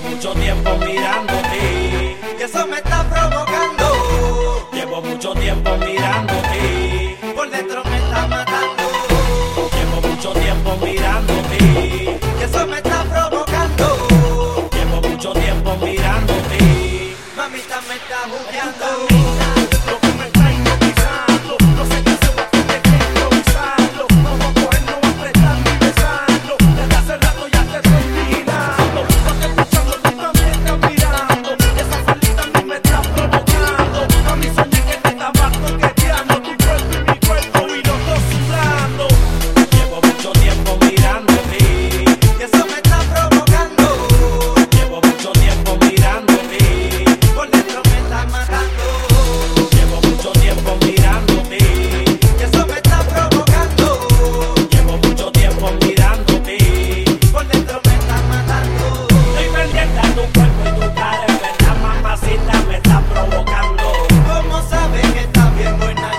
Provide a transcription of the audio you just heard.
Llevo mucho tiempo mirándote y eso me está provocando. Llevo mucho tiempo mirándote, por dentro me está matando. Llevo mucho tiempo mirándote y eso me está provocando. Llevo mucho tiempo mirándote, mamita me está jugando. bien buena.